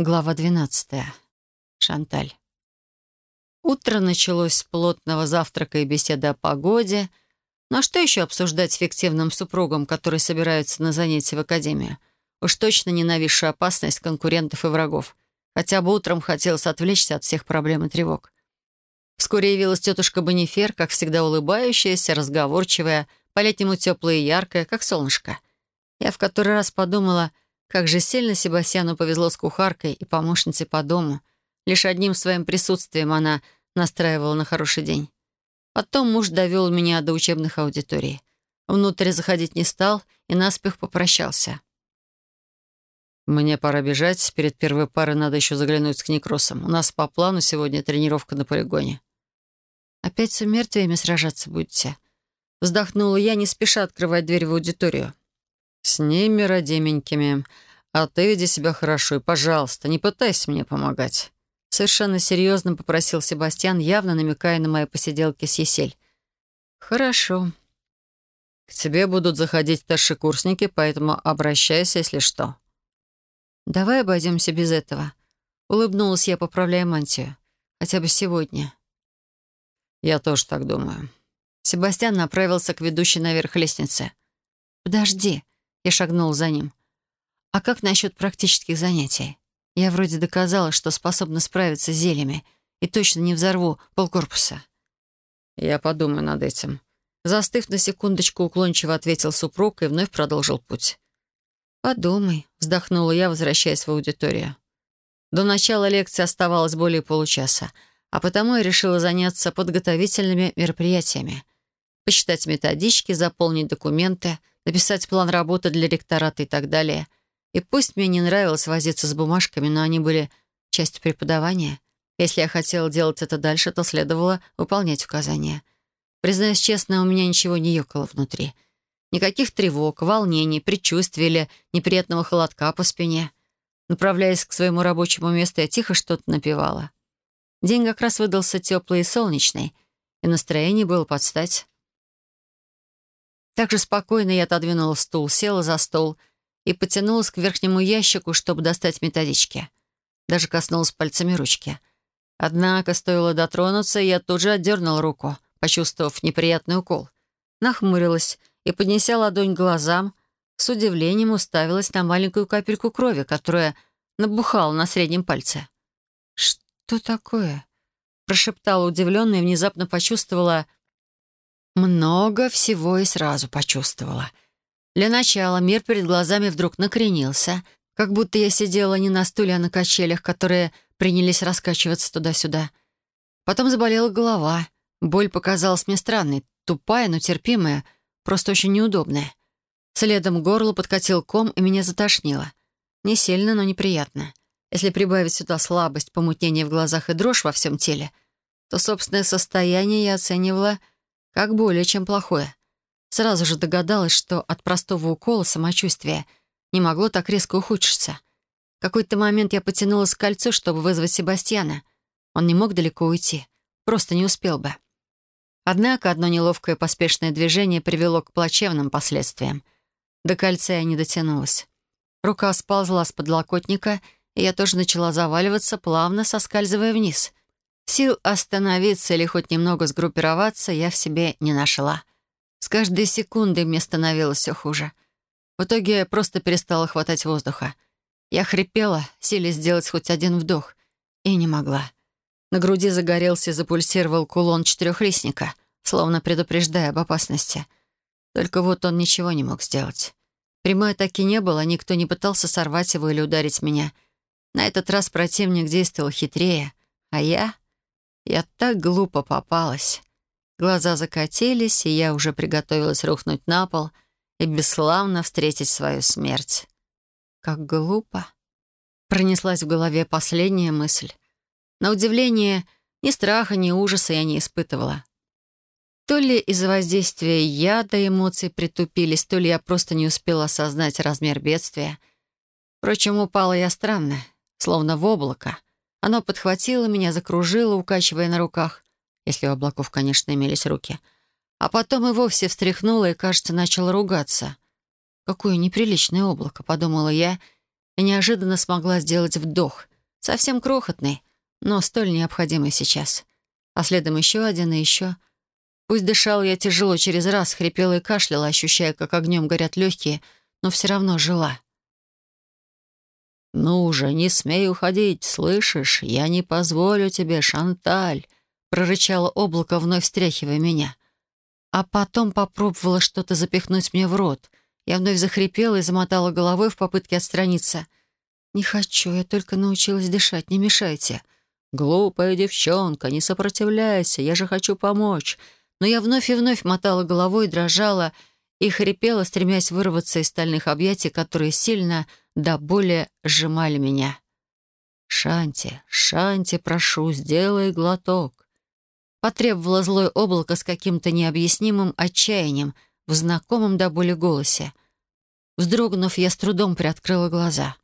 Глава 12. Шанталь. Утро началось с плотного завтрака и беседы о погоде. Ну а что еще обсуждать с фиктивным супругом, который собирается на занятия в академию? Уж точно ненависшую опасность конкурентов и врагов. Хотя бы утром хотелось отвлечься от всех проблем и тревог. Вскоре явилась тетушка Бонифер, как всегда улыбающаяся, разговорчивая, по-летнему теплая и яркая, как солнышко. Я в который раз подумала — как же сильно Себастьяну повезло с кухаркой и помощницей по дому. Лишь одним своим присутствием она настраивала на хороший день. Потом муж довел меня до учебных аудиторий. Внутрь заходить не стал и наспех попрощался. «Мне пора бежать. Перед первой парой надо еще заглянуть к некросам. У нас по плану сегодня тренировка на полигоне». «Опять с умертвиями сражаться будете?» Вздохнула я, не спеша открывать дверь в аудиторию. «С ними, родименькими. А ты веди себя хорошо и, пожалуйста, не пытайся мне помогать». Совершенно серьезно попросил Себастьян, явно намекая на мои посиделки с Есель. «Хорошо». «К тебе будут заходить старшекурсники, поэтому обращайся, если что». «Давай обойдемся без этого». Улыбнулась я, поправляя мантию. «Хотя бы сегодня». «Я тоже так думаю». Себастьян направился к ведущей наверх лестнице. «Подожди», я шагнул за ним. «А как насчет практических занятий? Я вроде доказала, что способна справиться с зельями и точно не взорву полкорпуса». «Я подумаю над этим». Застыв на секундочку, уклончиво ответил супруг и вновь продолжил путь. «Подумай», — вздохнула я, возвращаясь в аудиторию. До начала лекции оставалось более получаса, а потому я решила заняться подготовительными мероприятиями. Посчитать методички, заполнить документы — написать план работы для ректората и так далее. И пусть мне не нравилось возиться с бумажками, но они были частью преподавания. Если я хотела делать это дальше, то следовало выполнять указания. Признаюсь честно, у меня ничего не ёкало внутри. Никаких тревог, волнений, предчувствий или неприятного холодка по спине. Направляясь к своему рабочему месту, я тихо что-то напевала. День как раз выдался теплый и солнечный, и настроение было под стать. Так же спокойно я отодвинула стул, села за стол и потянулась к верхнему ящику, чтобы достать методички. Даже коснулась пальцами ручки. Однако, стоило дотронуться, я тут же отдернула руку, почувствовав неприятный укол. Нахмурилась и, поднеся ладонь к глазам, с удивлением уставилась на маленькую капельку крови, которая набухала на среднем пальце. «Что такое?» прошептала удивленно и внезапно почувствовала много всего и сразу почувствовала. Для начала мир перед глазами вдруг накренился, как будто я сидела не на стуле, а на качелях, которые принялись раскачиваться туда-сюда. Потом заболела голова. Боль показалась мне странной, тупая, но терпимая, просто очень неудобная. Следом горло подкатил ком, и меня затошнило. Не сильно, но неприятно. Если прибавить сюда слабость, помутнение в глазах и дрожь во всем теле, то собственное состояние я оценивала как более чем плохое. Сразу же догадалась, что от простого укола самочувствие не могло так резко ухудшиться. В какой-то момент я потянулась к кольцу, чтобы вызвать Себастьяна. Он не мог далеко уйти, просто не успел бы. Однако одно неловкое поспешное движение привело к плачевным последствиям. До кольца я не дотянулась. Рука сползла с подлокотника, и я тоже начала заваливаться, плавно соскальзывая вниз. Сил остановиться или хоть немного сгруппироваться я в себе не нашла. С каждой секундой мне становилось все хуже. В итоге я просто перестала хватать воздуха. Я хрипела, силясь сделать хоть один вдох, и не могла. На груди загорелся и запульсировал кулон четырехлистника, словно предупреждая об опасности. Только вот он ничего не мог сделать. Прямой атаки не было, никто не пытался сорвать его или ударить меня. На этот раз противник действовал хитрее, а я... Я так глупо попалась. Глаза закатились, и я уже приготовилась рухнуть на пол и бесславно встретить свою смерть. Как глупо. Пронеслась в голове последняя мысль. На удивление, ни страха, ни ужаса я не испытывала. То ли из-за воздействия яда эмоции притупились, то ли я просто не успела осознать размер бедствия. Впрочем, упала я странно, словно в облако, оно подхватило меня, закружило, укачивая на руках, если у облаков, конечно, имелись руки. А потом и вовсе встряхнуло и, кажется, начало ругаться. «Какое неприличное облако», — подумала я, и неожиданно смогла сделать вдох. Совсем крохотный, но столь необходимый сейчас. А следом еще один и еще. Пусть дышал я тяжело через раз, хрипела и кашляла, ощущая, как огнем горят легкие, но все равно жила. «Ну уже, не смей уходить, слышишь? Я не позволю тебе, Шанталь!» — прорычало облако, вновь встряхивая меня. А потом попробовала что-то запихнуть мне в рот. Я вновь захрипела и замотала головой в попытке отстраниться. «Не хочу, я только научилась дышать, не мешайте». «Глупая девчонка, не сопротивляйся, я же хочу помочь». Но я вновь и вновь мотала головой, дрожала и хрипела, стремясь вырваться из стальных объятий, которые сильно до боли сжимали меня. «Шанти, Шанти, прошу, сделай глоток». Потребовало злое облако с каким-то необъяснимым отчаянием в знакомом до боли голосе. Вздрогнув, я с трудом приоткрыла глаза.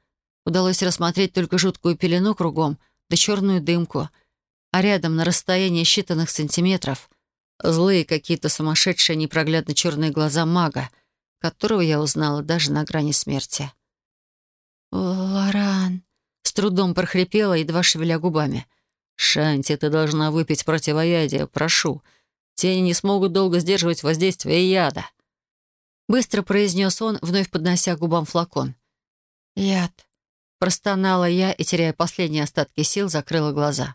Удалось рассмотреть только жуткую пелену кругом, да черную дымку, а рядом, на расстоянии считанных сантиметров, Злые какие-то сумасшедшие непроглядно черные глаза мага, которого я узнала даже на грани смерти. «Лоран!» — с трудом прохрипела, едва шевеля губами. «Шанти, ты должна выпить противоядие, прошу. Тени не смогут долго сдерживать воздействие яда». Быстро произнес он, вновь поднося губам флакон. «Яд!» — простонала я и, теряя последние остатки сил, закрыла глаза.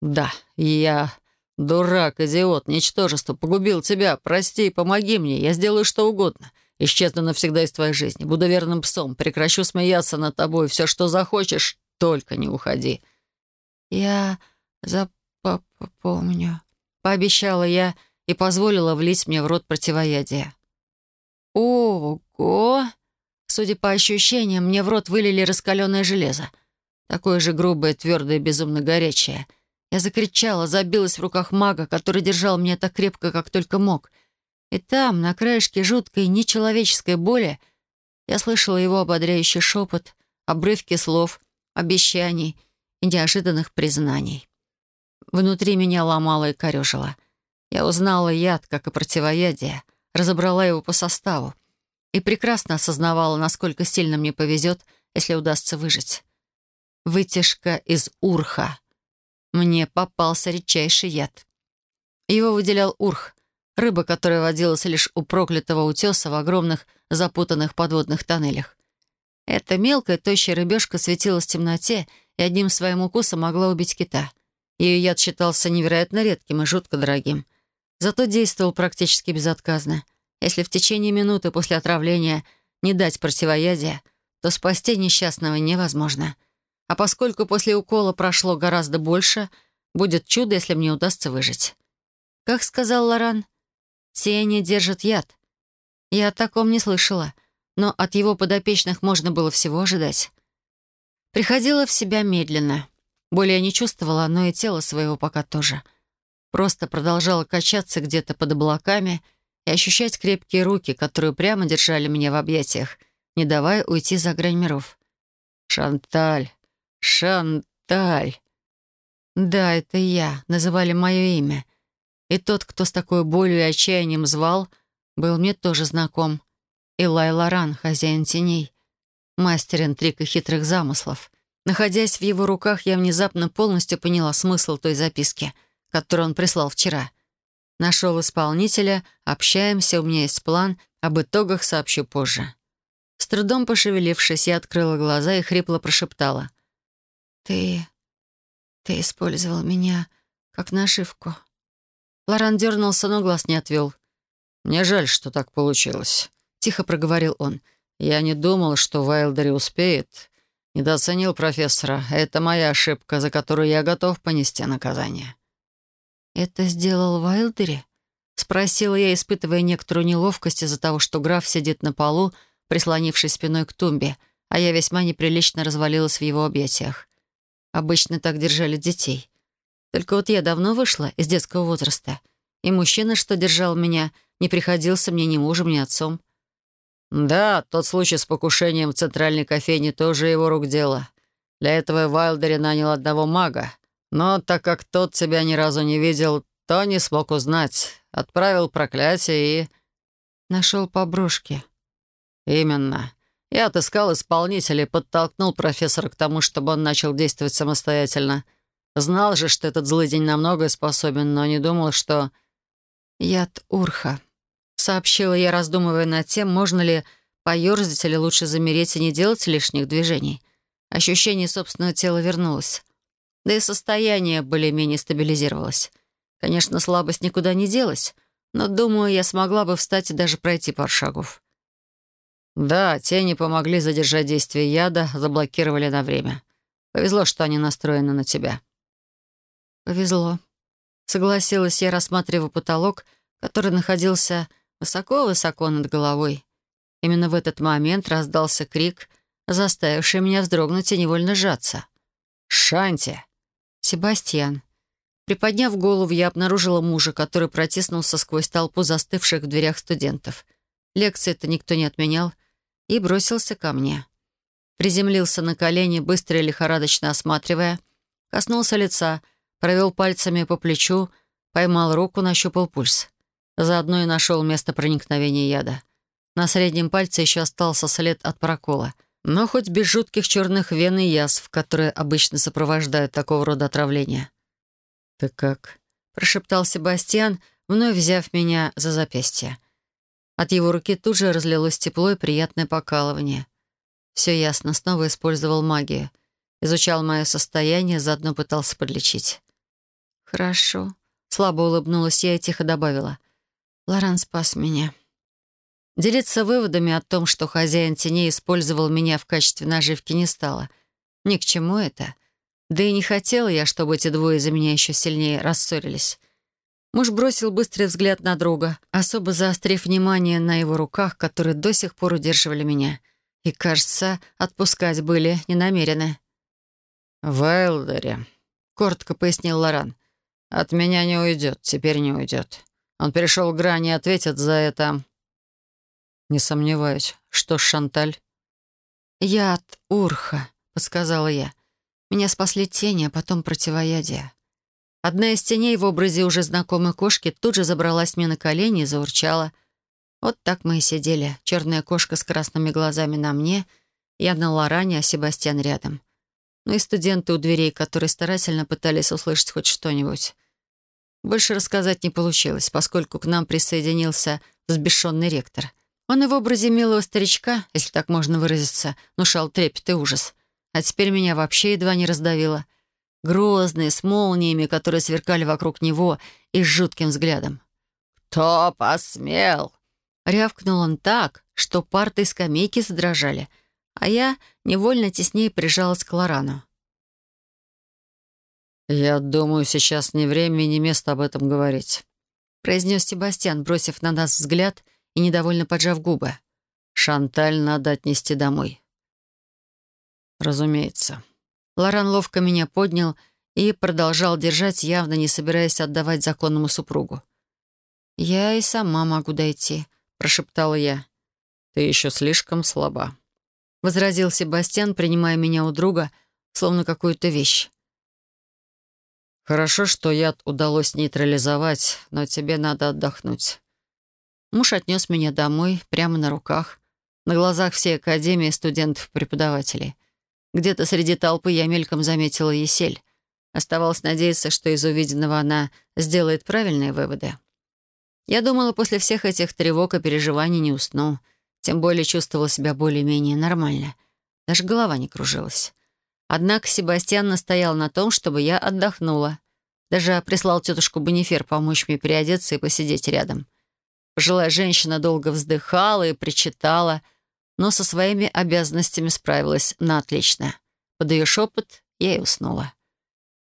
«Да, я «Дурак, идиот, ничтожество, погубил тебя. Прости, помоги мне, я сделаю что угодно. Исчезну навсегда из твоей жизни, буду верным псом, прекращу смеяться над тобой, все, что захочешь, только не уходи». «Я запомню», — пообещала я и позволила влить мне в рот противоядие. «Ого!» Судя по ощущениям, мне в рот вылили раскаленное железо. Такое же грубое, твердое, безумно горячее — я закричала, забилась в руках мага, который держал меня так крепко, как только мог. И там, на краешке жуткой, нечеловеческой боли, я слышала его ободряющий шепот, обрывки слов, обещаний и неожиданных признаний. Внутри меня ломало и корежило. Я узнала яд, как и противоядие, разобрала его по составу и прекрасно осознавала, насколько сильно мне повезет, если удастся выжить. Вытяжка из урха — мне попался редчайший яд. Его выделял урх, рыба, которая водилась лишь у проклятого утеса в огромных запутанных подводных тоннелях. Эта мелкая, тощая рыбешка светилась в темноте и одним своим укусом могла убить кита. Ее яд считался невероятно редким и жутко дорогим. Зато действовал практически безотказно. Если в течение минуты после отравления не дать противоядия, то спасти несчастного невозможно — а поскольку после укола прошло гораздо больше, будет чудо, если мне удастся выжить. Как сказал Лоран, тени держат яд. Я о таком не слышала, но от его подопечных можно было всего ожидать. Приходила в себя медленно. Боли я не чувствовала, но и тело своего пока тоже. Просто продолжала качаться где-то под облаками и ощущать крепкие руки, которые прямо держали меня в объятиях, не давая уйти за грань миров. «Шанталь, «Шанталь!» Да, это я. Называли мое имя. И тот, кто с такой болью и отчаянием звал, был мне тоже знаком. Илай Лоран, хозяин теней. Мастер интриг и хитрых замыслов. Находясь в его руках, я внезапно полностью поняла смысл той записки, которую он прислал вчера. Нашел исполнителя, общаемся, у меня есть план, об итогах сообщу позже. С трудом пошевелившись, я открыла глаза и хрипло прошептала. «Ты... ты использовал меня как нашивку». Лоран дернулся, но глаз не отвел. «Мне жаль, что так получилось», — тихо проговорил он. «Я не думал, что Вайлдери успеет. Недооценил профессора. Это моя ошибка, за которую я готов понести наказание». «Это сделал Вайлдери?» — спросила я, испытывая некоторую неловкость из-за того, что граф сидит на полу, прислонившись спиной к тумбе, а я весьма неприлично развалилась в его объятиях. Обычно так держали детей. Только вот я давно вышла из детского возраста, и мужчина, что держал меня, не приходился мне ни мужем, ни отцом. «Да, тот случай с покушением в центральной кофейне тоже его рук дело. Для этого Вайлдери нанял одного мага. Но так как тот тебя ни разу не видел, то не смог узнать. Отправил проклятие и...» «Нашел по брошке». «Именно. Я отыскал исполнителя и подтолкнул профессора к тому, чтобы он начал действовать самостоятельно. Знал же, что этот злый день на многое способен, но не думал, что... «Яд Урха», — сообщила я, раздумывая над тем, можно ли поерзать или лучше замереть и не делать лишних движений. Ощущение собственного тела вернулось. Да и состояние более-менее стабилизировалось. Конечно, слабость никуда не делась, но, думаю, я смогла бы встать и даже пройти пару шагов. Да, тени помогли задержать действие яда, заблокировали на время. Повезло, что они настроены на тебя. Повезло. Согласилась я, рассматривая потолок, который находился высоко-высоко над головой. Именно в этот момент раздался крик, заставивший меня вздрогнуть и невольно сжаться. «Шанти!» «Себастьян!» Приподняв голову, я обнаружила мужа, который протиснулся сквозь толпу застывших в дверях студентов. Лекции-то никто не отменял. И бросился ко мне. Приземлился на колени, быстро и лихорадочно осматривая. Коснулся лица, провел пальцами по плечу, поймал руку, нащупал пульс. Заодно и нашел место проникновения яда. На среднем пальце еще остался след от прокола. Но хоть без жутких черных вен и язв, которые обычно сопровождают такого рода отравления. «Ты как?» — прошептал Себастьян, вновь взяв меня за запястье. От его руки тут же разлилось тепло и приятное покалывание. Все ясно, снова использовал магию. Изучал мое состояние, заодно пытался подлечить. «Хорошо», — слабо улыбнулась я и тихо добавила. «Лоран спас меня». Делиться выводами о том, что хозяин теней использовал меня в качестве наживки, не стало. Ни к чему это — да и не хотела я, чтобы эти двое за меня еще сильнее рассорились. Муж бросил быстрый взгляд на друга, особо заострив внимание на его руках, которые до сих пор удерживали меня. И, кажется, отпускать были не намерены. «Вайлдере», — коротко пояснил Лоран, — «от меня не уйдет, теперь не уйдет. Он перешел грани и ответит за это...» «Не сомневаюсь. Что ж, Шанталь?» «Я от Урха», — подсказала я. Меня спасли тени, а потом противоядие. Одна из теней в образе уже знакомой кошки тут же забралась мне на колени и заурчала. Вот так мы и сидели. Черная кошка с красными глазами на мне, я на Лоране, а Себастьян рядом. Ну и студенты у дверей, которые старательно пытались услышать хоть что-нибудь. Больше рассказать не получилось, поскольку к нам присоединился взбешенный ректор. Он и в образе милого старичка, если так можно выразиться, внушал трепет и ужас — а теперь меня вообще едва не раздавило. Грозный, с молниями, которые сверкали вокруг него, и с жутким взглядом. «Кто посмел?» Рявкнул он так, что парты и скамейки задрожали, а я невольно теснее прижалась к Лорану. «Я думаю, сейчас не время и не место об этом говорить», произнес Себастьян, бросив на нас взгляд и недовольно поджав губы. «Шанталь надо отнести домой. «Разумеется». Лоран ловко меня поднял и продолжал держать, явно не собираясь отдавать законному супругу. «Я и сама могу дойти», — прошептала я. «Ты еще слишком слаба», — возразил Себастьян, принимая меня у друга, словно какую-то вещь. «Хорошо, что яд удалось нейтрализовать, но тебе надо отдохнуть». Муж отнес меня домой, прямо на руках, на глазах всей академии студентов-преподавателей — где-то среди толпы я мельком заметила Есель. Оставалось надеяться, что из увиденного она сделает правильные выводы. Я думала, после всех этих тревог и переживаний не усну. Тем более чувствовала себя более-менее нормально. Даже голова не кружилась. Однако Себастьян настоял на том, чтобы я отдохнула. Даже прислал тетушку Бонифер помочь мне переодеться и посидеть рядом. Пожилая женщина долго вздыхала и причитала — но со своими обязанностями справилась на отлично. Под ее шепот я и уснула.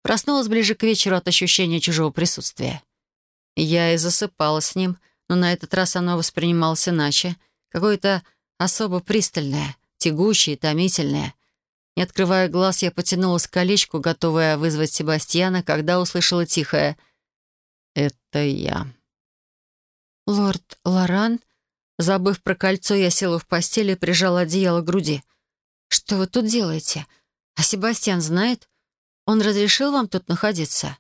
Проснулась ближе к вечеру от ощущения чужого присутствия. Я и засыпала с ним, но на этот раз оно воспринималось иначе, какое-то особо пристальное, тягучее, томительное. Не открывая глаз, я потянулась к колечку, готовая вызвать Себастьяна, когда услышала тихое «Это я». «Лорд Лоран?» Забыв про кольцо, я села в постели и прижала одеяло к груди. «Что вы тут делаете? А Себастьян знает? Он разрешил вам тут находиться?»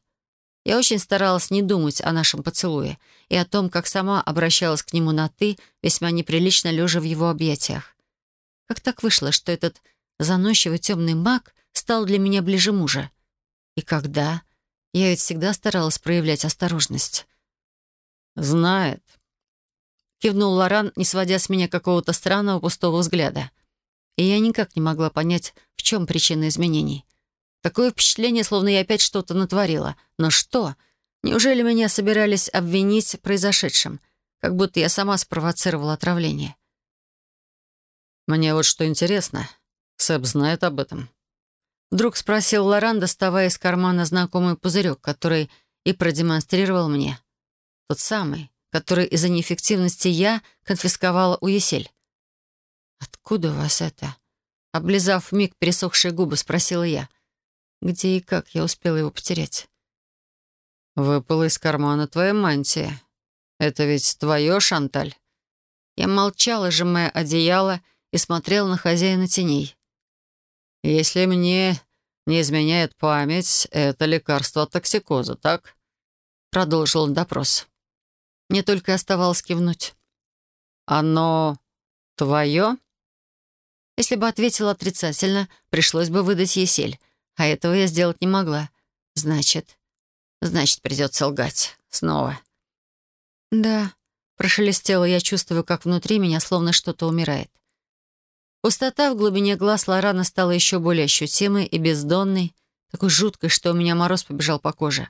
Я очень старалась не думать о нашем поцелуе и о том, как сама обращалась к нему на «ты», весьма неприлично лежа в его объятиях. Как так вышло, что этот заносчивый темный маг стал для меня ближе мужа? И когда? Я ведь всегда старалась проявлять осторожность. «Знает», — кивнул Лоран, не сводя с меня какого-то странного пустого взгляда. И я никак не могла понять, в чем причина изменений. Такое впечатление, словно я опять что-то натворила. Но что? Неужели меня собирались обвинить в произошедшем? Как будто я сама спровоцировала отравление. «Мне вот что интересно. Сэп знает об этом?» Вдруг спросил Лоран, доставая из кармана знакомый пузырек, который и продемонстрировал мне. Тот самый, который из-за неэффективности я конфисковала у Есель. «Откуда у вас это?» Облизав миг пересохшие губы, спросила я. Где и как я успела его потерять? «Выпала из кармана твоя мантия. Это ведь твое, Шанталь?» Я молчала, сжимая одеяло, и смотрела на хозяина теней. «Если мне не изменяет память, это лекарство от токсикоза, так?» Продолжил допрос. Мне только оставалось кивнуть. «Оно твое?» Если бы ответила отрицательно, пришлось бы выдать Есель, а этого я сделать не могла. Значит, значит, придется лгать. Снова. «Да», — прошелестело, я чувствую, как внутри меня словно что-то умирает. Пустота в глубине глаз Лорана стала еще более ощутимой и бездонной, такой жуткой, что у меня мороз побежал по коже.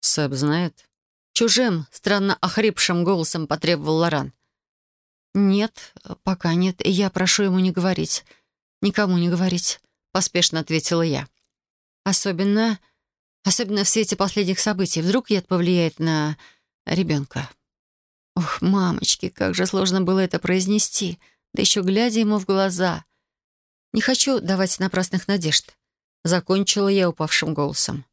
«Сэп знает?» Чужим, странно охрипшим голосом потребовал Лоран. «Нет, пока нет, и я прошу ему не говорить. Никому не говорить», — поспешно ответила я. «Особенно... особенно в свете последних событий. Вдруг яд повлияет на ребенка». Ох, мамочки, как же сложно было это произнести, да еще глядя ему в глаза. Не хочу давать напрасных надежд. Закончила я упавшим голосом.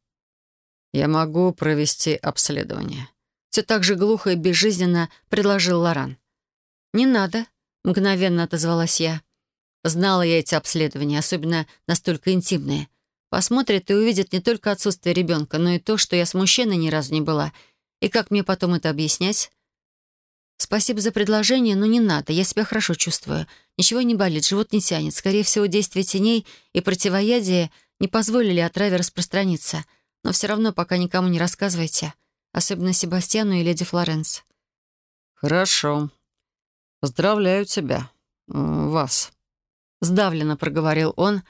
«Я могу провести обследование», — все так же глухо и безжизненно предложил Лоран. «Не надо», — мгновенно отозвалась я. Знала я эти обследования, особенно настолько интимные. Посмотрит и увидит не только отсутствие ребенка, но и то, что я с мужчиной ни разу не была. И как мне потом это объяснять? «Спасибо за предложение, но не надо. Я себя хорошо чувствую. Ничего не болит, живот не тянет. Скорее всего, действие теней и противоядия не позволили отраве распространиться. Но все равно пока никому не рассказывайте. Особенно Себастьяну и леди Флоренс». «Хорошо. Поздравляю тебя. Вас». Сдавленно проговорил он,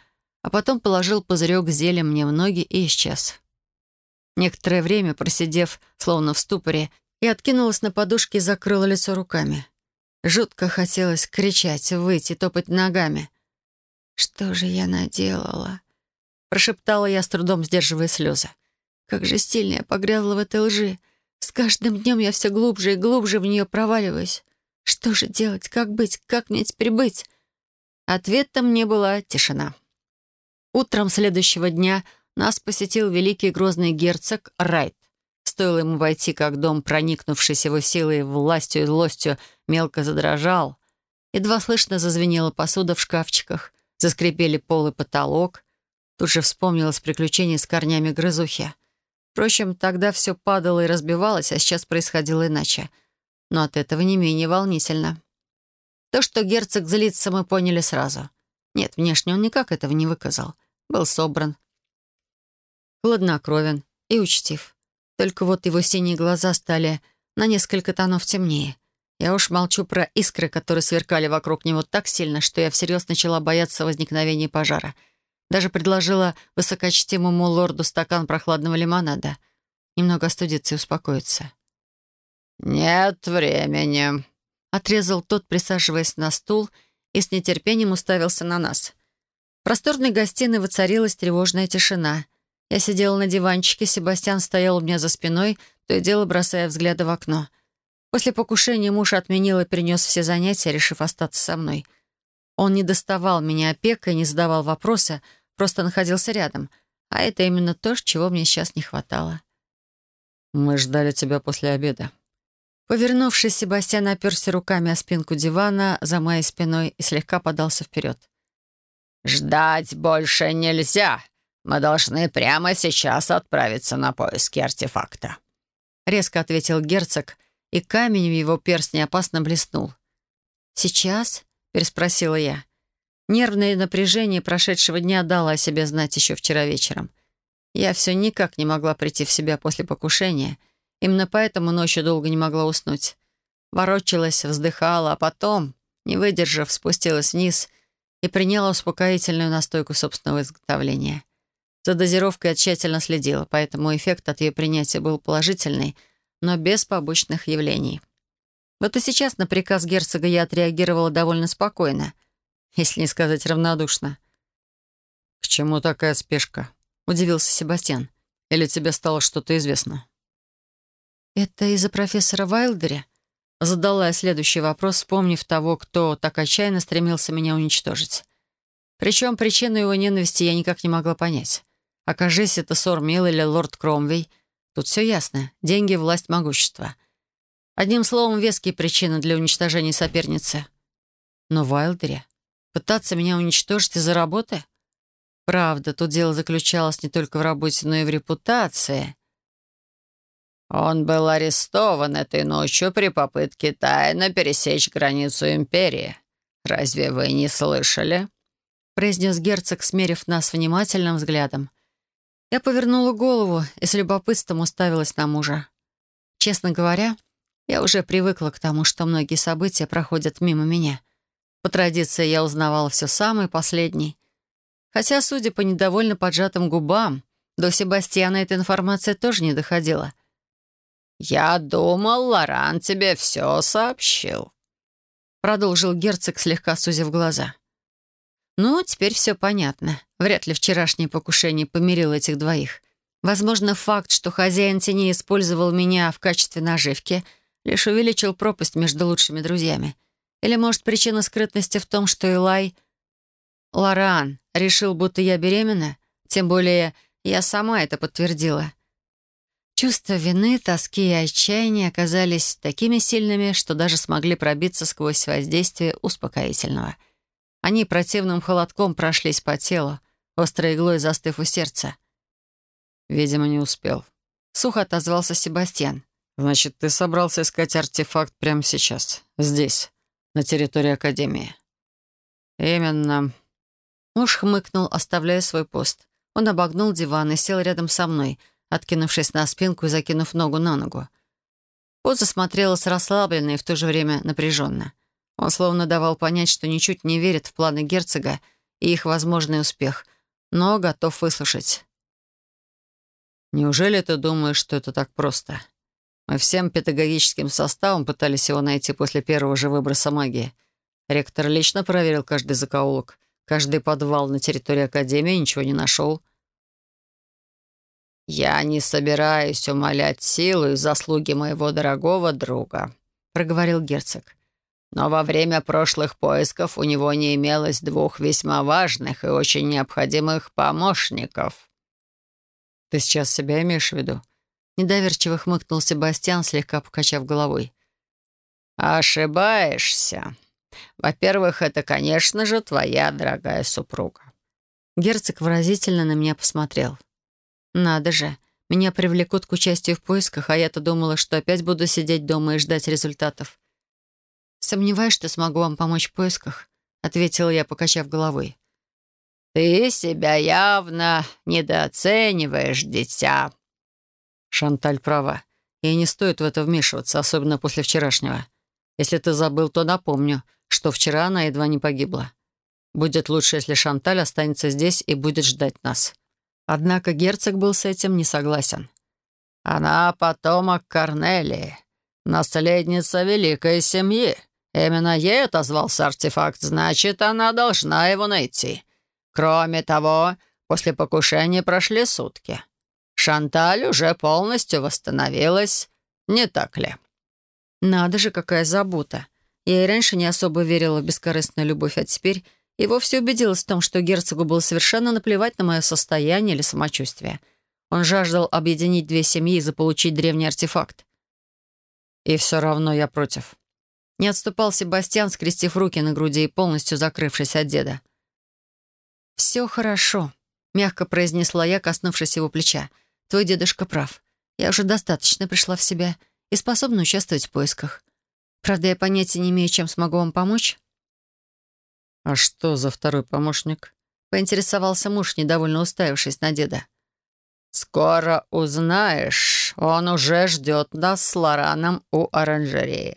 а потом положил пузырек зелья мне в ноги и исчез. Некоторое время, просидев, словно в ступоре, и откинулась на подушке и закрыла лицо руками. Жутко хотелось кричать, выйти, топать ногами. «Что же я наделала?» Прошептала я, с трудом сдерживая слезы. Как же стильно я погрязла в этой лжи. С каждым днем я все глубже и глубже в нее проваливаюсь. Что же делать? Как быть? Как мне теперь быть? Ответом мне была тишина. Утром следующего дня нас посетил великий грозный герцог Райт. Стоило ему войти, как дом, проникнувшийся его силой, властью и злостью, мелко задрожал. Едва слышно зазвенела посуда в шкафчиках, заскрипели пол и потолок. Тут же вспомнилось приключение с корнями грызухи. Впрочем, тогда все падало и разбивалось, а сейчас происходило иначе. Но от этого не менее волнительно. То, что герцог злится, мы поняли сразу. Нет, внешне он никак этого не выказал. Был собран, хладнокровен и учтив. Только вот его синие глаза стали на несколько тонов темнее. Я уж молчу про искры, которые сверкали вокруг него так сильно, что я всерьез начала бояться возникновения пожара — даже предложила высокочтимому лорду стакан прохладного лимонада. Немного остудиться и успокоиться. «Нет времени», — отрезал тот, присаживаясь на стул, и с нетерпением уставился на нас. В просторной гостиной воцарилась тревожная тишина. Я сидела на диванчике, Себастьян стоял у меня за спиной, то и дело бросая взгляды в окно. После покушения муж отменил и перенес все занятия, решив остаться со мной. Он не доставал меня опекой, не задавал вопросы — просто находился рядом. А это именно то, чего мне сейчас не хватало. «Мы ждали тебя после обеда». Повернувшись, Себастьян оперся руками о спинку дивана, за моей спиной, и слегка подался вперед. «Ждать больше нельзя. Мы должны прямо сейчас отправиться на поиски артефакта», — резко ответил герцог, и камень в его перстне опасно блеснул. «Сейчас?» — переспросила я. Нервное напряжение прошедшего дня дало о себе знать еще вчера вечером. Я все никак не могла прийти в себя после покушения. Именно поэтому ночью долго не могла уснуть. Ворочалась, вздыхала, а потом, не выдержав, спустилась вниз и приняла успокоительную настойку собственного изготовления. За дозировкой я тщательно следила, поэтому эффект от ее принятия был положительный, но без побочных явлений. Вот и сейчас на приказ герцога я отреагировала довольно спокойно — если не сказать равнодушно. «К чему такая спешка?» — удивился Себастьян. «Или тебе стало что-то известно?» «Это из-за профессора Вайлдеря?» Задала я следующий вопрос, вспомнив того, кто так отчаянно стремился меня уничтожить. Причем причину его ненависти я никак не могла понять. Окажись, это Сормил или лорд Кромвей, тут все ясно. Деньги, власть, могущество. Одним словом, веские причины для уничтожения соперницы. Но Вайлдере Пытаться меня уничтожить из-за работы? Правда, тут дело заключалось не только в работе, но и в репутации. Он был арестован этой ночью при попытке тайно пересечь границу империи. Разве вы не слышали?» произнес герцог, смерив нас внимательным взглядом. Я повернула голову и с любопытством уставилась на мужа. Честно говоря, я уже привыкла к тому, что многие события проходят мимо меня — по традиции я узнавала все самое последнее. Хотя, судя по недовольно поджатым губам, до Себастьяна эта информация тоже не доходила. «Я думал, Лоран тебе все сообщил», — продолжил герцог, слегка сузив глаза. «Ну, теперь все понятно. Вряд ли вчерашнее покушение помирило этих двоих. Возможно, факт, что хозяин тени использовал меня в качестве наживки, лишь увеличил пропасть между лучшими друзьями. Или, может, причина скрытности в том, что Илай... Лоран решил, будто я беременна? Тем более, я сама это подтвердила. Чувства вины, тоски и отчаяния оказались такими сильными, что даже смогли пробиться сквозь воздействие успокоительного. Они противным холодком прошлись по телу, острой иглой застыв у сердца. «Видимо, не успел». Сухо отозвался Себастьян. «Значит, ты собрался искать артефакт прямо сейчас, здесь, на территории Академии». «Именно». Муж хмыкнул, оставляя свой пост. Он обогнул диван и сел рядом со мной, откинувшись на спинку и закинув ногу на ногу. Поза смотрелась расслабленно и в то же время напряженно. Он словно давал понять, что ничуть не верит в планы герцога и их возможный успех, но готов выслушать. «Неужели ты думаешь, что это так просто?» Мы всем педагогическим составом пытались его найти после первого же выброса магии. Ректор лично проверил каждый закоулок, каждый подвал на территории Академии, ничего не нашел. «Я не собираюсь умолять силу и заслуги моего дорогого друга», — проговорил герцог. «Но во время прошлых поисков у него не имелось двух весьма важных и очень необходимых помощников». «Ты сейчас себя имеешь в виду?» Недоверчиво хмыкнул Себастьян, слегка покачав головой. «Ошибаешься. Во-первых, это, конечно же, твоя дорогая супруга». Герцог выразительно на меня посмотрел. «Надо же, меня привлекут к участию в поисках, а я-то думала, что опять буду сидеть дома и ждать результатов». «Сомневаюсь, что смогу вам помочь в поисках», — ответила я, покачав головой. «Ты себя явно недооцениваешь, дитя», Шанталь права. Ей не стоит в это вмешиваться, особенно после вчерашнего. Если ты забыл, то напомню, что вчера она едва не погибла. Будет лучше, если Шанталь останется здесь и будет ждать нас. Однако герцог был с этим не согласен. Она потомок Корнелии, наследница великой семьи. Именно ей отозвался артефакт, значит, она должна его найти. Кроме того, после покушения прошли сутки. Шанталь уже полностью восстановилась, не так ли?» «Надо же, какая забота. Я и раньше не особо верила в бескорыстную любовь, а теперь и вовсе убедилась в том, что герцогу было совершенно наплевать на мое состояние или самочувствие. Он жаждал объединить две семьи и заполучить древний артефакт. И все равно я против. Не отступал Себастьян, скрестив руки на груди и полностью закрывшись от деда. «Все хорошо», — мягко произнесла я, коснувшись его плеча. Твой дедушка прав. Я уже достаточно пришла в себя и способна участвовать в поисках. Правда, я понятия не имею, чем смогу вам помочь. «А что за второй помощник?» — поинтересовался муж, недовольно уставившись на деда. «Скоро узнаешь. Он уже ждет нас с Лораном у оранжереи».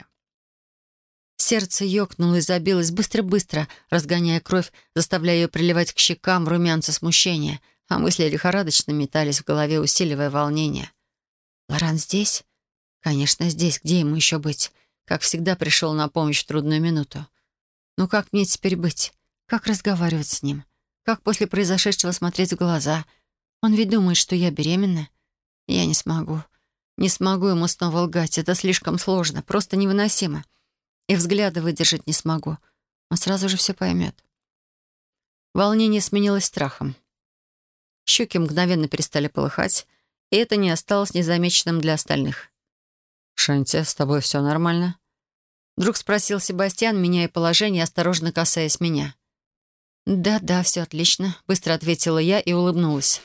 Сердце ёкнуло и забилось быстро-быстро, разгоняя кровь, заставляя ее приливать к щекам в румянце смущения, а мысли лихорадочно метались в голове, усиливая волнение. «Лоран здесь?» «Конечно, здесь. Где ему еще быть?» Как всегда, пришел на помощь в трудную минуту. «Ну как мне теперь быть? Как разговаривать с ним? Как после произошедшего смотреть в глаза? Он ведь думает, что я беременна. Я не смогу. Не смогу ему снова лгать. Это слишком сложно, просто невыносимо. И взгляда выдержать не смогу. Он сразу же все поймет. Волнение сменилось страхом. Щеки мгновенно перестали полыхать, и это не осталось незамеченным для остальных. «Шанти, с тобой все нормально?» Вдруг спросил Себастьян, меняя положение, осторожно касаясь меня. «Да-да, все отлично», — быстро ответила я и улыбнулась.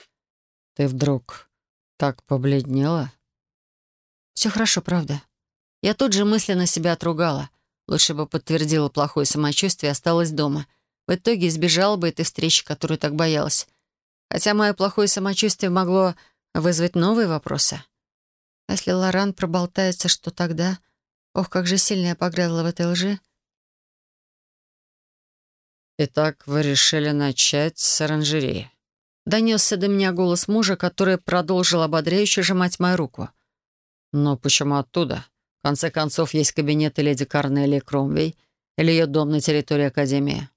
«Ты вдруг так побледнела?» «Все хорошо, правда». Я тут же мысленно себя отругала. Лучше бы подтвердила плохое самочувствие и осталась дома. В итоге избежала бы этой встречи, которую так боялась. Хотя мое плохое самочувствие могло вызвать новые вопросы. А если Лоран проболтается, что тогда? Ох, как же сильно я погрязла в этой лжи. «Итак, вы решили начать с оранжереи?» Донесся до меня голос мужа, который продолжил ободряюще сжимать мою руку. «Но почему оттуда? В конце концов, есть кабинеты леди Карнелли Кромвей или ее дом на территории Академии».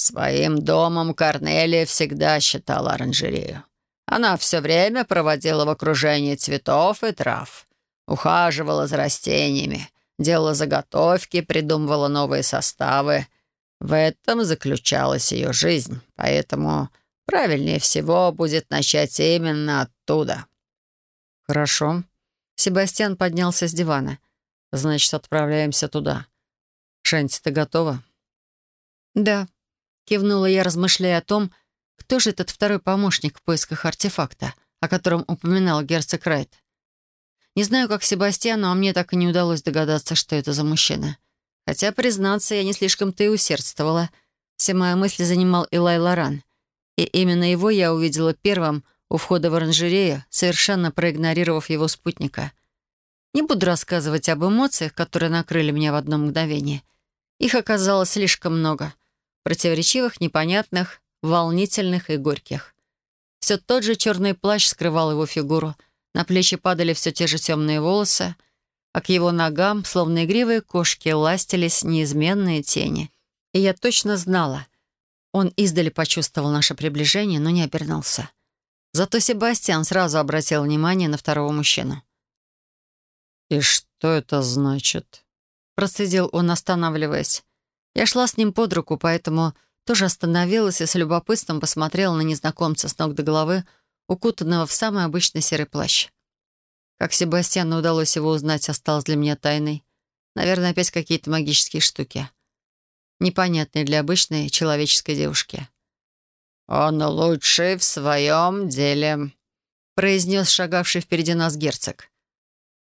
Своим домом Корнелия всегда считала оранжерею. Она все время проводила в окружении цветов и трав, ухаживала за растениями, делала заготовки, придумывала новые составы. В этом заключалась ее жизнь, поэтому правильнее всего будет начать именно оттуда. «Хорошо». Себастьян поднялся с дивана. «Значит, отправляемся туда. Шанти, ты готова?» «Да», — кивнула я, размышляя о том, кто же этот второй помощник в поисках артефакта, о котором упоминал герцог Райт? Не знаю, как Себастьяну, а мне так и не удалось догадаться, что это за мужчина. Хотя, признаться, я не слишком-то и усердствовала. Все мои мысли занимал Илай Лоран. И именно его я увидела первым у входа в оранжерею, совершенно проигнорировав его спутника. Не буду рассказывать об эмоциях, которые накрыли меня в одно мгновение. Их оказалось слишком много. Противоречивых, непонятных, волнительных и горьких. Все тот же черный плащ скрывал его фигуру, на плечи падали все те же темные волосы, а к его ногам, словно игривые кошки, ластились неизменные тени. И я точно знала. Он издали почувствовал наше приближение, но не обернулся. Зато Себастьян сразу обратил внимание на второго мужчину. «И что это значит?» Процедил он, останавливаясь. Я шла с ним под руку, поэтому тоже остановилась и с любопытством посмотрела на незнакомца с ног до головы, укутанного в самый обычный серый плащ. Как Себастьяну удалось его узнать, осталось для меня тайной. Наверное, опять какие-то магические штуки. Непонятные для обычной человеческой девушки. «Он лучший в своем деле», — произнес шагавший впереди нас герцог.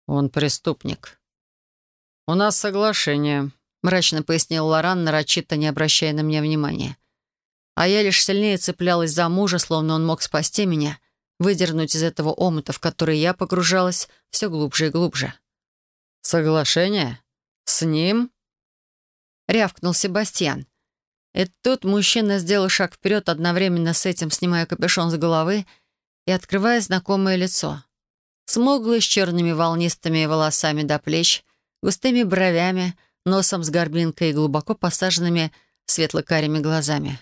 «Он преступник». «У нас соглашение», мрачно пояснил Лоран, нарочито не обращая на меня внимания. А я лишь сильнее цеплялась за мужа, словно он мог спасти меня, выдернуть из этого омута, в который я погружалась все глубже и глубже. «Соглашение? С ним?» — рявкнул Себастьян. И тут мужчина сделал шаг вперед, одновременно с этим снимая капюшон с головы и открывая знакомое лицо. Смуглый, с черными волнистыми волосами до плеч, густыми бровями — носом с горбинкой и глубоко посаженными светло-карими глазами.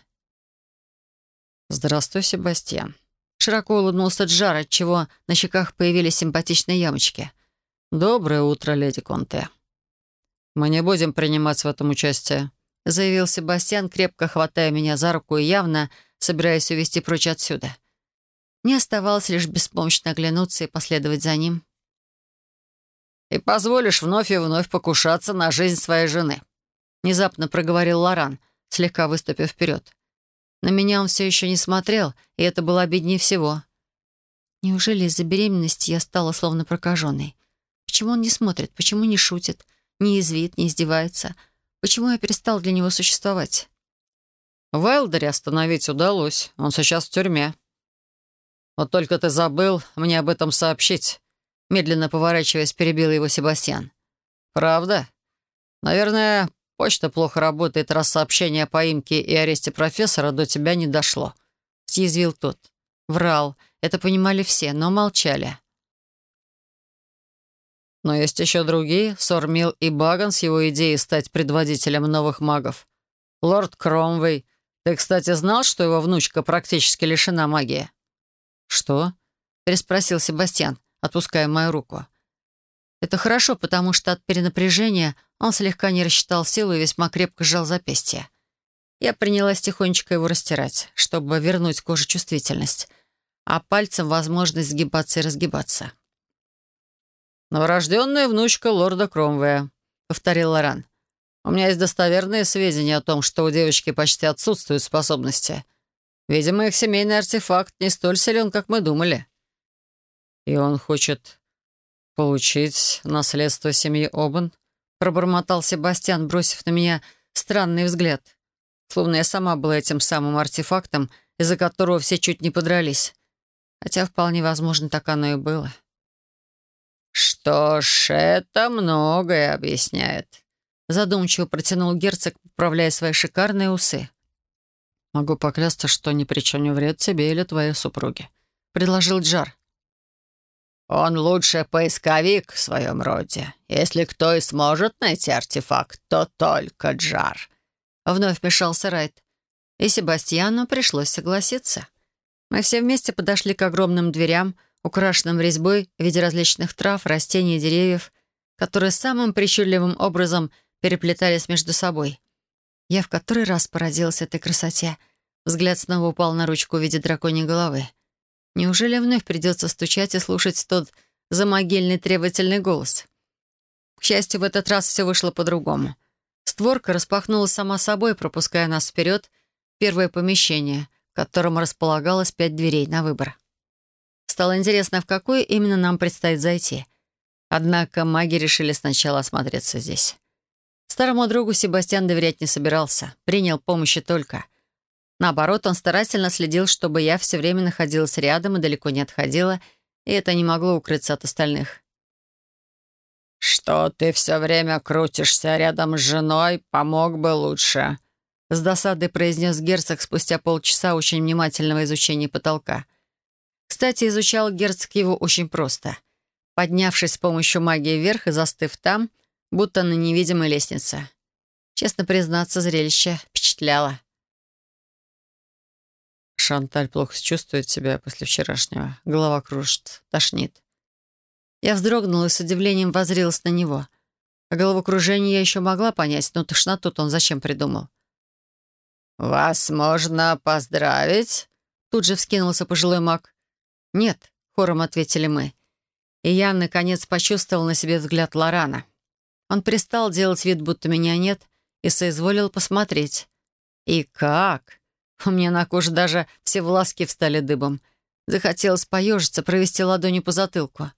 «Здравствуй, Себастьян». Широко улыбнулся Джар, отчего на щеках появились симпатичные ямочки. «Доброе утро, леди Конте». «Мы не будем принимать в этом участие», — заявил Себастьян, крепко хватая меня за руку и явно собираясь увести прочь отсюда. Не оставалось лишь беспомощно оглянуться и последовать за ним и позволишь вновь и вновь покушаться на жизнь своей жены», — внезапно проговорил Лоран, слегка выступив вперед. На меня он все еще не смотрел, и это было обиднее всего. Неужели из-за беременности я стала словно прокаженной? Почему он не смотрит, почему не шутит, не извит, не издевается? Почему я перестал для него существовать? Вайлдере остановить удалось. Он сейчас в тюрьме. Вот только ты забыл мне об этом сообщить. Медленно поворачиваясь, перебил его Себастьян. Правда? Наверное, почта плохо работает, раз сообщение о поимке и аресте профессора до тебя не дошло. Съязвил тот. Врал. Это понимали все, но молчали. Но есть еще другие. Сормил и Баган с его идеей стать предводителем новых магов. Лорд Кромвей. Ты, кстати, знал, что его внучка практически лишена магии? «Что?» — переспросил Себастьян, отпуская мою руку. «Это хорошо, потому что от перенапряжения он слегка не рассчитал силу и весьма крепко сжал запястье. Я принялась тихонечко его растирать, чтобы вернуть коже чувствительность, а пальцем возможность сгибаться и разгибаться. «Новорожденная внучка лорда Кромвея», — повторил Лоран. «У меня есть достоверные сведения о том, что у девочки почти отсутствуют способности. Видимо, их семейный артефакт не столь силен, как мы думали». «И он хочет получить наследство семьи Обан?» — пробормотал Себастьян, бросив на меня странный взгляд. Словно я сама была этим самым артефактом, из-за которого все чуть не подрались. Хотя вполне возможно, так оно и было. «Что ж, это многое объясняет», — задумчиво протянул герцог, поправляя свои шикарные усы. «Могу поклясться, что не причиню вред тебе или твоей супруге», — предложил Джар. «Он лучше поисковик в своем роде. Если кто и сможет найти артефакт, то только Джар», — вновь вмешался Райт. И Себастьяну пришлось согласиться. Мы все вместе подошли к огромным дверям — украшенном резьбой в виде различных трав, растений и деревьев, которые самым причудливым образом переплетались между собой. Я в который раз поразилась этой красоте. Взгляд снова упал на ручку в виде драконьей головы. Неужели вновь придется стучать и слушать тот замогильный требовательный голос? К счастью, в этот раз все вышло по-другому. Створка распахнулась сама собой, пропуская нас вперед в первое помещение, в котором располагалось пять дверей на выбор. Стало интересно, в какую именно нам предстоит зайти. Однако маги решили сначала осмотреться здесь. Старому другу Себастьян доверять не собирался, принял помощи только. Наоборот, он старательно следил, чтобы я все время находилась рядом и далеко не отходила, и это не могло укрыться от остальных. «Что ты все время крутишься рядом с женой, помог бы лучше», — с досадой произнес герцог спустя полчаса очень внимательного изучения потолка. Кстати, изучал герцог его очень просто. Поднявшись с помощью магии вверх и застыв там, будто на невидимой лестнице. Честно признаться, зрелище впечатляло. Шанталь плохо чувствует себя после вчерашнего. Голова кружит, тошнит. Я вздрогнула и с удивлением возрилась на него. А головокружение я еще могла понять, но тошноту он зачем придумал? «Вас можно поздравить?» Тут же вскинулся пожилой маг. «Нет», — хором ответили мы. И я, наконец, почувствовал на себе взгляд Лорана. Он перестал делать вид, будто меня нет, и соизволил посмотреть. И как? У меня на коже даже все волоски встали дыбом. Захотелось поежиться, провести ладонью по затылку.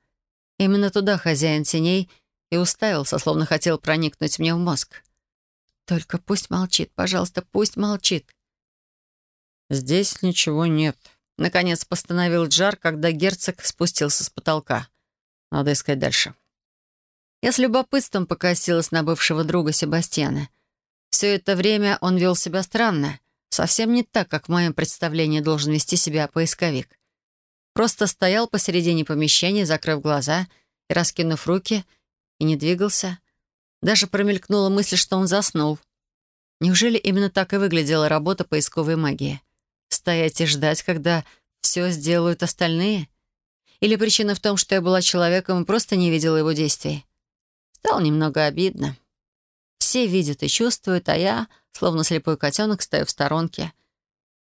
Именно туда хозяин теней и уставился, словно хотел проникнуть мне в мозг. «Только пусть молчит, пожалуйста, пусть молчит». «Здесь ничего нет», Наконец постановил Джар, когда герцог спустился с потолка. Надо искать дальше. Я с любопытством покосилась на бывшего друга Себастьяна. Все это время он вел себя странно. Совсем не так, как в моем представлении должен вести себя поисковик. Просто стоял посередине помещения, закрыв глаза и раскинув руки, и не двигался. Даже промелькнула мысль, что он заснул. Неужели именно так и выглядела работа поисковой магии? Стоять и ждать, когда все сделают остальные? Или причина в том, что я была человеком и просто не видела его действий? Стало немного обидно. Все видят и чувствуют, а я, словно слепой котенок, стою в сторонке.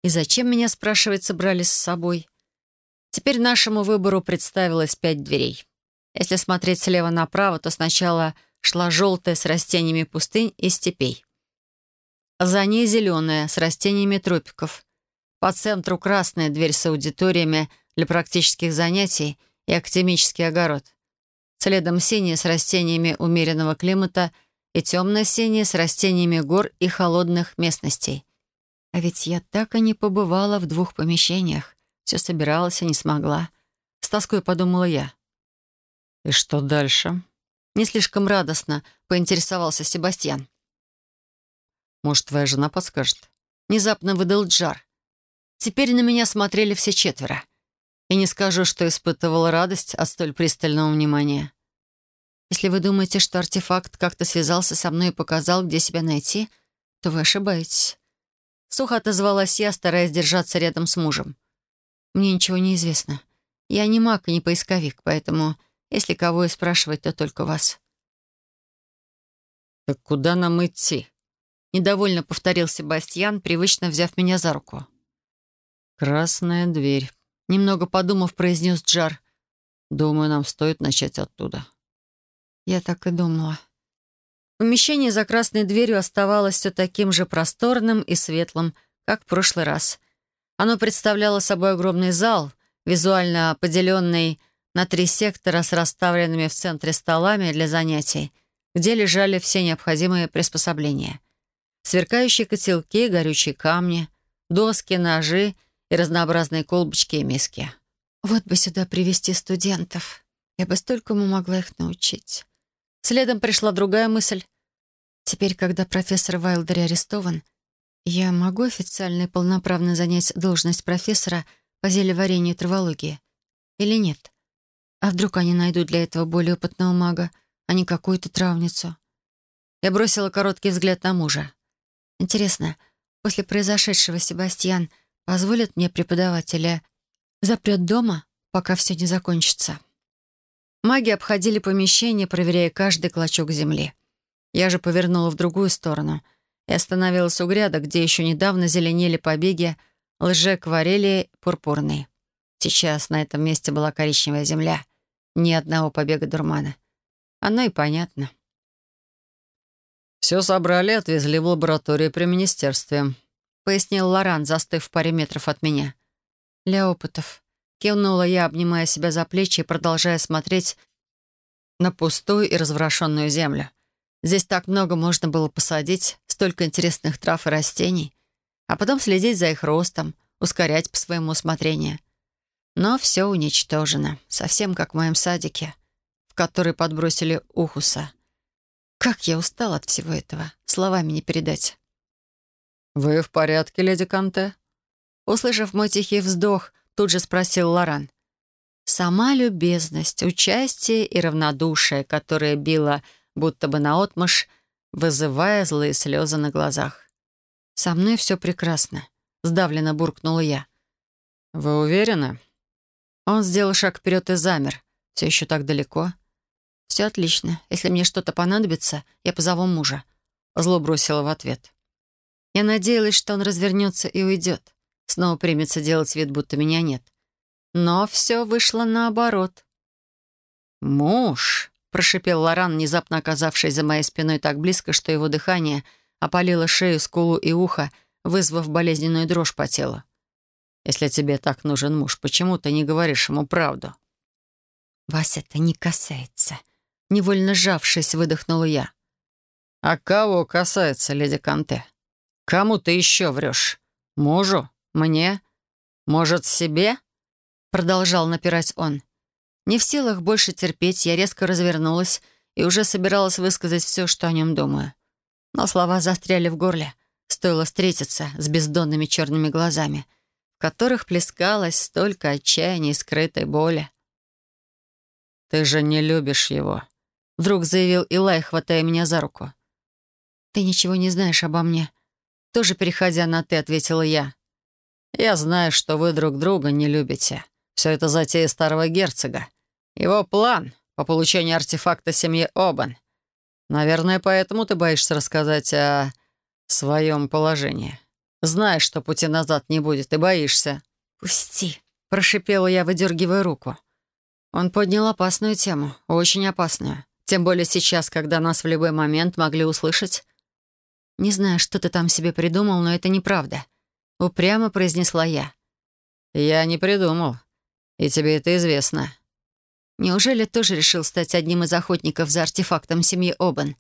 И зачем меня, спрашивает, собрали с собой? Теперь нашему выбору представилось пять дверей. Если смотреть слева направо, то сначала шла желтая с растениями пустынь и степей. За ней зеленая с растениями тропиков. По центру красная дверь с аудиториями для практических занятий и академический огород. Следом синяя с растениями умеренного климата и темно-синие с растениями гор и холодных местностей. А ведь я так и не побывала в двух помещениях. Все собиралась и не смогла. С тоской подумала я. «И что дальше?» Не слишком радостно поинтересовался Себастьян. «Может, твоя жена подскажет?» Внезапно выдал Джар. Теперь на меня смотрели все четверо. И не скажу, что испытывала радость от столь пристального внимания. Если вы думаете, что артефакт как-то связался со мной и показал, где себя найти, то вы ошибаетесь. Сухо отозвалась я, стараясь держаться рядом с мужем. Мне ничего не известно. Я не маг и не поисковик, поэтому, если кого и спрашивать, то только вас. «Так куда нам идти?» Недовольно повторил Себастьян, привычно взяв меня за руку. «Красная дверь», — немного подумав, произнес Джар. «Думаю, нам стоит начать оттуда». Я так и думала. Помещение за красной дверью оставалось все таким же просторным и светлым, как в прошлый раз. Оно представляло собой огромный зал, визуально поделенный на три сектора с расставленными в центре столами для занятий, где лежали все необходимые приспособления. Сверкающие котелки, горючие камни, доски, ножи и разнообразные колбочки и миски. Вот бы сюда привести студентов. Я бы столькому могла их научить. Следом пришла другая мысль. Теперь, когда профессор Вайлдер арестован, я могу официально и полноправно занять должность профессора по зелеварению и травологии? Или нет? А вдруг они найдут для этого более опытного мага, а не какую-то травницу? Я бросила короткий взгляд на мужа. Интересно, после произошедшего Себастьян позволит мне преподавателя запрет дома, пока все не закончится? Маги обходили помещение, проверяя каждый клочок земли. Я же повернула в другую сторону и остановилась у грядок, где еще недавно зеленели побеги лже-кварели пурпурной. Сейчас на этом месте была коричневая земля. Ни одного побега дурмана. Оно и понятно. «Все собрали и отвезли в лабораторию при министерстве», — пояснил Лоран, застыв в паре метров от меня. «Для опытов», Кивнула я, обнимая себя за плечи и продолжая смотреть на пустую и разворошенную землю. Здесь так много можно было посадить, столько интересных трав и растений, а потом следить за их ростом, ускорять по своему усмотрению. Но все уничтожено, совсем как в моем садике, в который подбросили Ухуса. Как я устал от всего этого, словами не передать. «Вы в порядке, леди Канте?» Услышав мой тихий вздох, Тут же спросил Лоран. Сама любезность, участие и равнодушие, которое било будто бы наотмашь, вызывая злые слезы на глазах. «Со мной все прекрасно», — сдавленно буркнула я. «Вы уверены?» Он сделал шаг вперед и замер. Все еще так далеко. «Все отлично. Если мне что-то понадобится, я позову мужа». Зло бросила в ответ. Я надеялась, что он развернется и уйдет. Снова примется делать вид, будто меня нет. Но все вышло наоборот. «Муж!» — прошипел Лоран, внезапно оказавшись за моей спиной так близко, что его дыхание опалило шею, скулу и ухо, вызвав болезненную дрожь по телу. «Если тебе так нужен муж, почему ты не говоришь ему правду?» «Вас это не касается», — невольно сжавшись, выдохнула я. «А кого касается, леди Канте? Кому ты еще врешь? Мужу?» «Мне? Может, себе?» Продолжал напирать он. Не в силах больше терпеть, я резко развернулась и уже собиралась высказать все, что о нем думаю. Но слова застряли в горле. Стоило встретиться с бездонными черными глазами, в которых плескалось столько отчаяния и скрытой боли. «Ты же не любишь его», — вдруг заявил Илай, хватая меня за руку. «Ты ничего не знаешь обо мне». Тоже переходя на «ты», ответила я. Я знаю, что вы друг друга не любите. Все это затея старого герцога. Его план по получению артефакта семьи Обан. Наверное, поэтому ты боишься рассказать о своем положении. Знаешь, что пути назад не будет, и боишься». «Пусти», — прошипела я, выдергивая руку. Он поднял опасную тему, очень опасную. Тем более сейчас, когда нас в любой момент могли услышать. «Не знаю, что ты там себе придумал, но это неправда. — упрямо произнесла я. «Я не придумал. И тебе это известно». Неужели тоже решил стать одним из охотников за артефактом семьи Обан?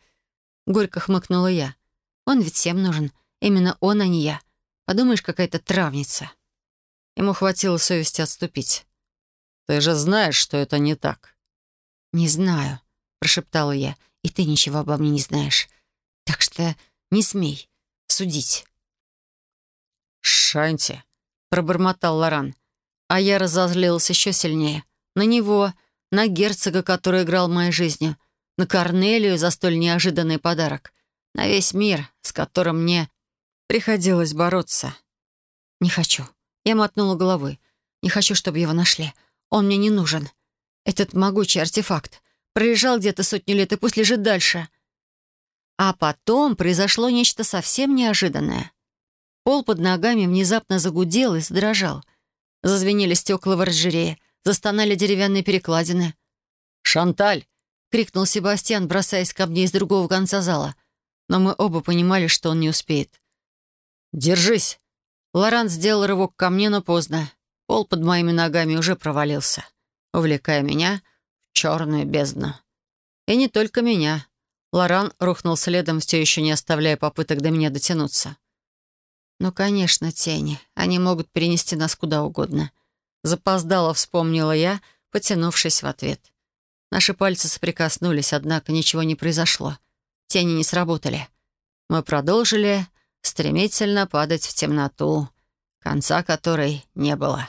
Горько хмыкнула я. «Он ведь всем нужен. Именно он, а не я. Подумаешь, какая-то травница». Ему хватило совести отступить. «Ты же знаешь, что это не так». «Не знаю», — прошептала я. «И ты ничего обо мне не знаешь. Так что не смей судить». «Шанти», — пробормотал Лоран. А я разозлилась еще сильнее. На него, на герцога, который играл моей жизнью, на Корнелию за столь неожиданный подарок, на весь мир, с которым мне приходилось бороться. «Не хочу». Я мотнула головой. «Не хочу, чтобы его нашли. Он мне не нужен. Этот могучий артефакт пролежал где-то сотню лет и пусть лежит дальше». А потом произошло нечто совсем неожиданное. Пол под ногами внезапно загудел и задрожал. Зазвенели стекла в оранжерее, застонали деревянные перекладины. «Шанталь!» — крикнул Себастьян, бросаясь ко мне из другого конца зала. Но мы оба понимали, что он не успеет. «Держись!» Лоран сделал рывок ко мне, но поздно. Пол под моими ногами уже провалился, увлекая меня в черную бездну. И не только меня. Лоран рухнул следом, все еще не оставляя попыток до меня дотянуться. «Ну, конечно, тени. Они могут перенести нас куда угодно». Запоздало вспомнила я, потянувшись в ответ. Наши пальцы соприкоснулись, однако ничего не произошло. Тени не сработали. Мы продолжили стремительно падать в темноту, конца которой не было.